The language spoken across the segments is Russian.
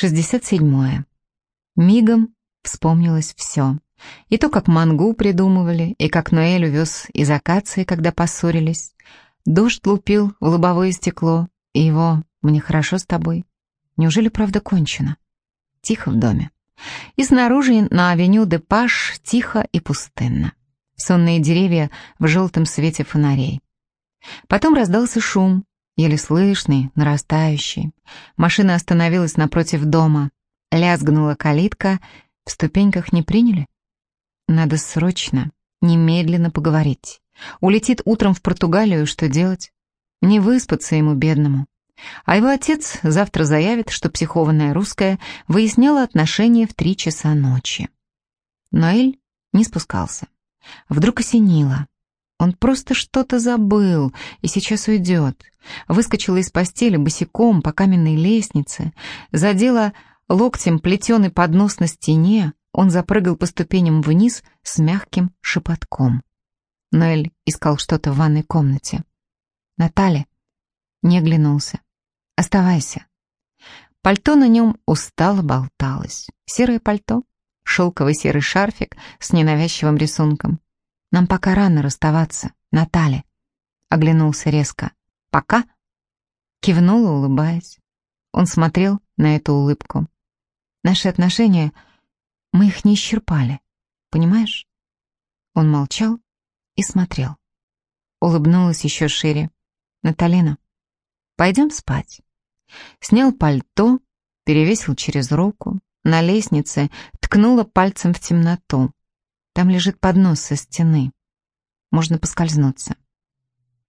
67. Мигом вспомнилось все. И то, как мангу придумывали, и как Ноэль увез из акации, когда поссорились. Дождь лупил в лобовое стекло, и его «мне хорошо с тобой». Неужели правда кончено? Тихо в доме. И снаружи на авеню де Паш тихо и пустынно. Сонные деревья в желтом свете фонарей. Потом раздался шум, еле слышный, нарастающий. Машина остановилась напротив дома. Лязгнула калитка, в ступеньках не приняли. Надо срочно, немедленно поговорить. Улетит утром в Португалию, что делать? Не выспаться ему, бедному. А его отец завтра заявит, что психованная русская выясняла отношения в три часа ночи. Ноэль не спускался. Вдруг осенило. Он просто что-то забыл и сейчас уйдет. Выскочила из постели босиком по каменной лестнице, задела локтем плетеный поднос на стене, он запрыгал по ступеням вниз с мягким шепотком. Ноэль искал что-то в ванной комнате. «Наталья?» Не оглянулся. «Оставайся». Пальто на нем устало болталось. Серое пальто, шелковый серый шарфик с ненавязчивым рисунком. Нам пока рано расставаться, Наталья. Оглянулся резко. Пока? Кивнула, улыбаясь. Он смотрел на эту улыбку. Наши отношения, мы их не исчерпали, понимаешь? Он молчал и смотрел. Улыбнулась еще шире. Наталина, пойдем спать. Снял пальто, перевесил через руку. На лестнице ткнула пальцем в темноту. Там лежит поднос со стены. Можно поскользнуться.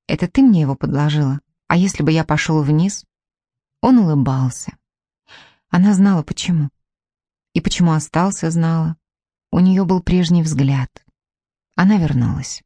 Это ты мне его подложила? А если бы я пошел вниз? Он улыбался. Она знала, почему. И почему остался, знала. У нее был прежний взгляд. Она вернулась.